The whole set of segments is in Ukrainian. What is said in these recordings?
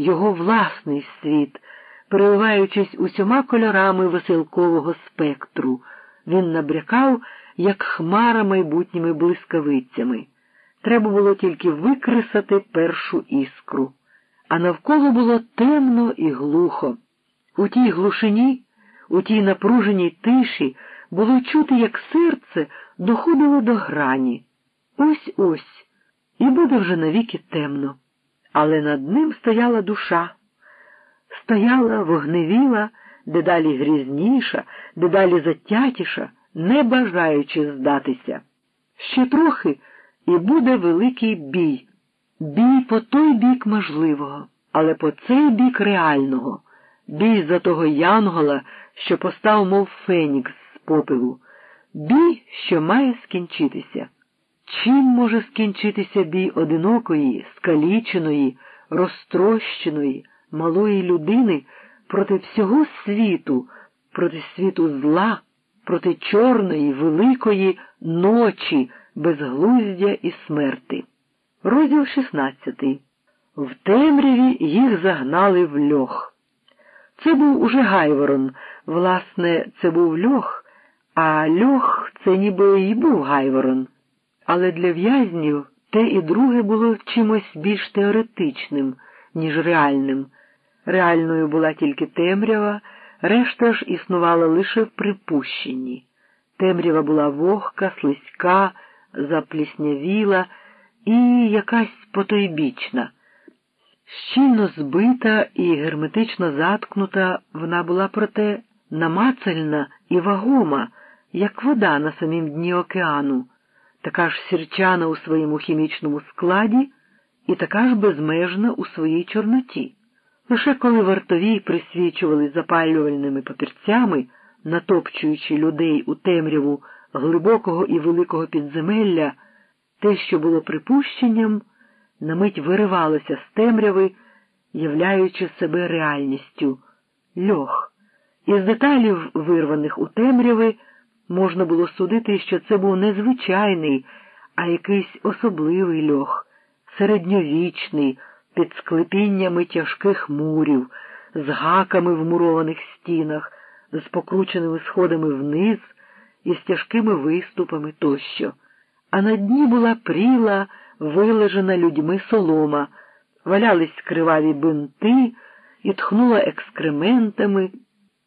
його власний світ, переливаючись усіма кольорами веселкового спектру. Він набрякав, як хмара майбутніми блискавицями. Треба було тільки викресати першу іскру, а навколо було темно і глухо. У тій глушині, у тій напруженій тиші було чути, як серце доходило до грані. Ось ось, і буде вже навіки темно. Але над ним стояла душа, стояла, вогневіла, дедалі грізніша, дедалі затятіша, не бажаючи здатися. Ще трохи і буде великий бій. Бій по той бік можливого, але по цей бік реального, бій за того янгола, що постав, мов фенікс з попелу, бій, що має скінчитися. Чим може скінчитися бій одинокої, скаліченої, розтрощеної, малої людини проти всього світу, проти світу зла, проти чорної, великої ночі, безглуздя і смерти? Розділ 16. В темряві їх загнали в льох. Це був уже Гайворон. Власне, це був льох, а льох це ніби і був Гайворон. Але для в'язнів те і друге було чимось більш теоретичним, ніж реальним. Реальною була тільки темрява, решта ж існувала лише в припущенні. Темрява була вогка, слизька, запліснявіла і якась потойбічна. Щільно збита і герметично заткнута, вона була проте намацальна і вагома, як вода на самім дні океану така ж сірчана у своєму хімічному складі і така ж безмежна у своїй чорноті. Лише коли вартові присвічували запалювальними папірцями, натопчуючи людей у темряву глибокого і великого підземелля, те, що було припущенням, на мить виривалося з темряви, являючи себе реальністю льох. Із деталів, вирваних у темряви, можна було судити, що це був не звичайний, а якийсь особливий льох, середньовічний, під склепіннями тяжких мурів, з гаками в мурованих стінах, з покрученими сходами вниз і з тяжкими виступами тощо. А на дні була пріла, вилежена людьми солома, валялись криваві бинти і тхнула екскрементами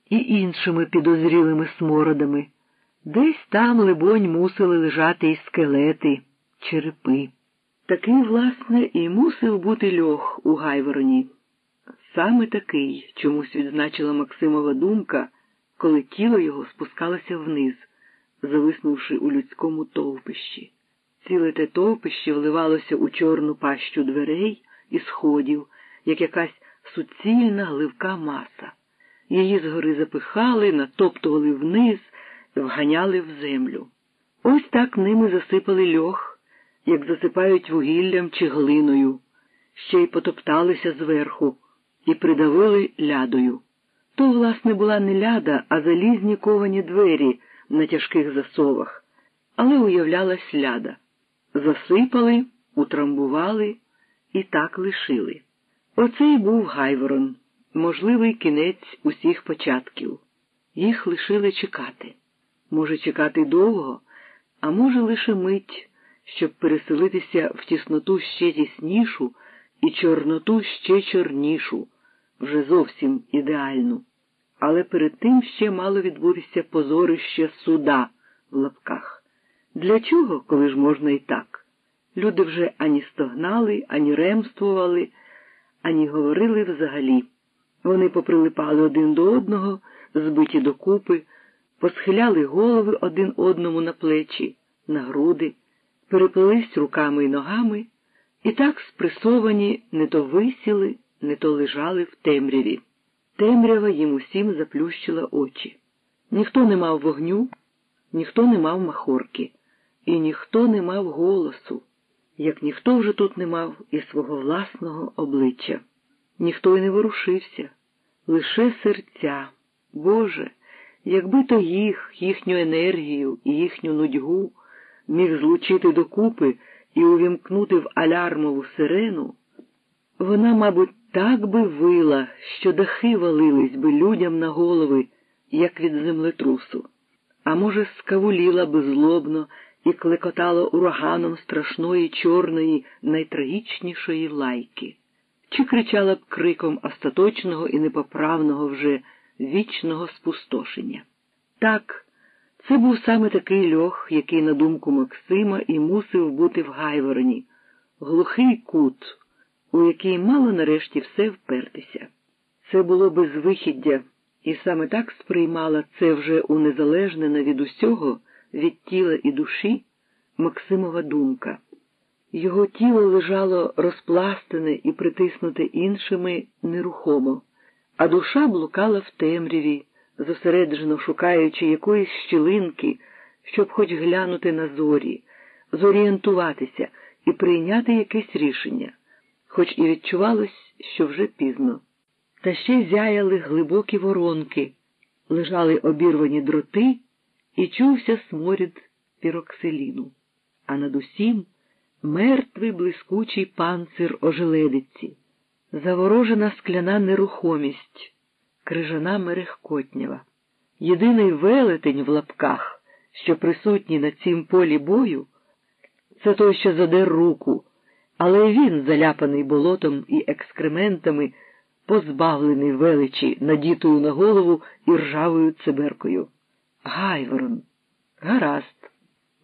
і іншими підозрілими смородами. Десь там, либонь, мусили лежати і скелети, черепи. Такий, власне, і мусив бути льох у Гайвороні. Саме такий чомусь відзначила Максимова думка, коли тіло його спускалося вниз, зависнувши у людському товпищі. Ціле те товпище вливалося у чорну пащу дверей і сходів, як якась суцільна гливка маса. Її згори запихали, натоптували вниз вганяли в землю. Ось так ними засипали льох, як засипають вугіллям чи глиною, ще й потопталися зверху і придавили лядою. То, власне, була не ляда, а залізні ковані двері на тяжких засовах, але уявлялась ляда. Засипали, утрамбували і так лишили. Оцей був Гайворон, можливий кінець усіх початків. Їх лишили чекати може чекати довго, а може лише мить, щоб переселитися в тісноту ще тіснішу і чорноту ще чорнішу, вже зовсім ідеальну. Але перед тим ще мало відбутися позорище суда в лапках. Для чого, коли ж можна і так? Люди вже ані стогнали, ані ремствували, ані говорили взагалі. Вони поприлипали один до одного, збиті докупи, посхиляли голови один одному на плечі, на груди, переплились руками і ногами і так спресовані не то висіли, не то лежали в темряві. Темрява їм усім заплющила очі. Ніхто не мав вогню, ніхто не мав махорки, і ніхто не мав голосу, як ніхто вже тут не мав і свого власного обличчя. Ніхто й не ворушився, лише серця. Боже. Якби то їх, їхню енергію і їхню нудьгу міг злучити докупи і увімкнути в алярмову сирену, вона, мабуть, Так би вила, що дахи валились би людям на голови, як від землетрусу, а може, скавуліла би злобно і клекотала ураганом страшної чорної, найтрагічнішої лайки, чи кричала б криком остаточного і непоправного вже вічного спустошення. Так, це був саме такий льох, який, на думку Максима, і мусив бути в Гайвороні, глухий кут, у який мало нарешті все впертися. Це було безвихіддя, і саме так сприймала це вже унезалежнена від усього, від тіла і душі Максимова думка. Його тіло лежало розпластане і притиснуте іншими нерухомо, а душа блукала в темряві зосереджено шукаючи якоїсь щілинки, щоб хоч глянути на зорі, зорієнтуватися і прийняти якесь рішення, хоч і відчувалось, що вже пізно. Та ще зяяли глибокі воронки, лежали обірвані дроти, і чувся сморід піроксиліну, а над усім мертвий блискучий панцир ожеледиці, заворожена скляна нерухомість крижана мерехкотнява. Єдиний велетень в лапках, що присутній на цім полі бою, це той, що задер руку, але він, заляпаний болотом і екскрементами, позбавлений величі, надітою на голову і ржавою циберкою. Гайворон, гаразд.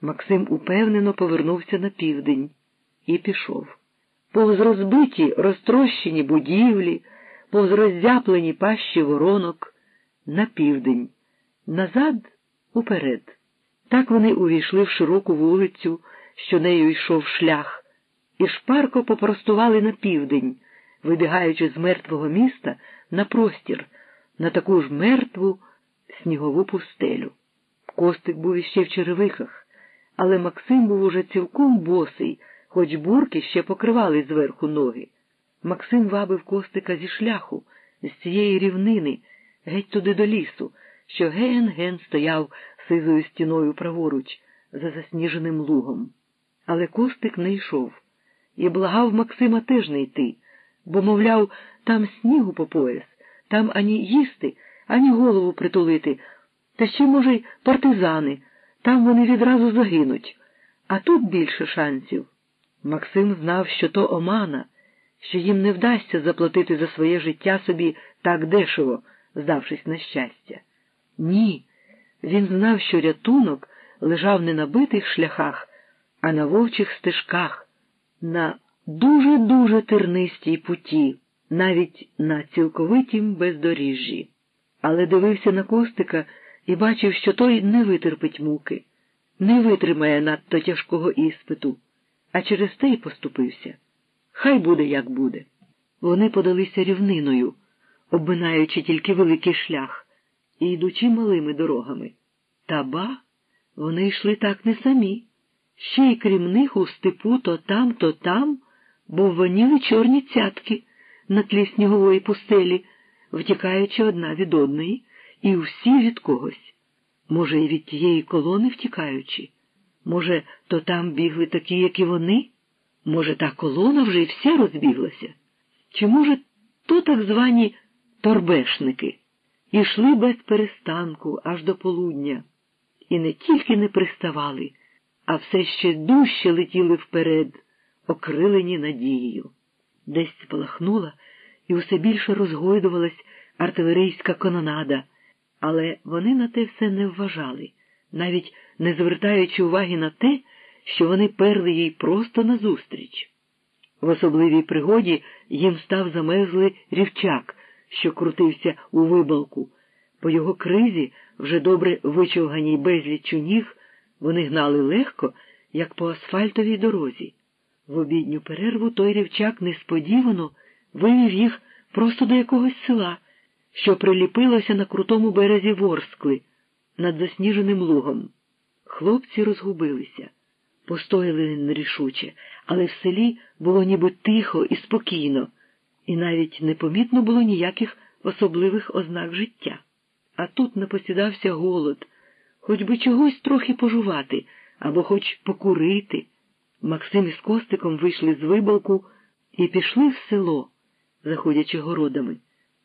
Максим упевнено повернувся на південь і пішов. Повз розбиті, розтрощені будівлі повз роззяплені пащі воронок на південь, назад уперед. Так вони увійшли в широку вулицю, що нею йшов шлях, і шпарко попростували на південь, вибігаючи з мертвого міста на простір, на таку ж мертву снігову пустелю. Костик був іще в черевиках, але Максим був уже цілком босий, хоч бурки ще покривали зверху ноги. Максим вабив костика зі шляху, з цієї рівнини, геть туди до лісу, що ген-ген стояв сизою стіною праворуч, за засніженим лугом. Але костик не йшов і благав Максима теж не йти, бо, мовляв, там снігу по пояс, там ані їсти, ані голову притулити, та ще, може, й партизани, там вони відразу загинуть, а тут більше шансів. Максим знав, що то омана що їм не вдасться заплатити за своє життя собі так дешево, здавшись на щастя. Ні, він знав, що рятунок лежав не на битих шляхах, а на вовчих стежках, на дуже-дуже тернистій путі, навіть на цілковитім бездоріжжі. Але дивився на Костика і бачив, що той не витерпить муки, не витримає надто тяжкого іспиту, а через те й поступився. Хай буде, як буде. Вони подалися рівниною, обминаючи тільки великий шлях і йдучи малими дорогами. Та ба, вони йшли так не самі. Ще й крім них у степу то там, то там, бо воніли чорні цятки на тлі снігової пустелі, втікаючи одна від одної, і всі від когось. Може, і від тієї колони втікаючи? Може, то там бігли такі, як і вони? Може, та колона вже й вся розбіглася? Чи, може, то так звані торбешники ішли без перестанку аж до полудня, і не тільки не приставали, а все ще дужче летіли вперед, окрилені надією. Десь спалахнула і усе більше розгойдувалась артилерійська канонада, але вони на те все не вважали, навіть не звертаючи уваги на те, що вони перли їй просто назустріч. В особливій пригоді їм став замерзлий рівчак, що крутився у вибалку. По його кризі, вже добре вичовганій безліччю ніг, вони гнали легко, як по асфальтовій дорозі. В обідню перерву той рівчак несподівано вивів їх просто до якогось села, що приліпилося на крутому березі ворскли над засніженим лугом. Хлопці розгубилися постояли нерішуче, але в селі було ніби тихо і спокійно, і навіть непомітно було ніяких особливих ознак життя. А тут напосідався голод, хоч би чогось трохи пожувати або хоч покурити. Максим із Костиком вийшли з вибалку і пішли в село, заходячи городами.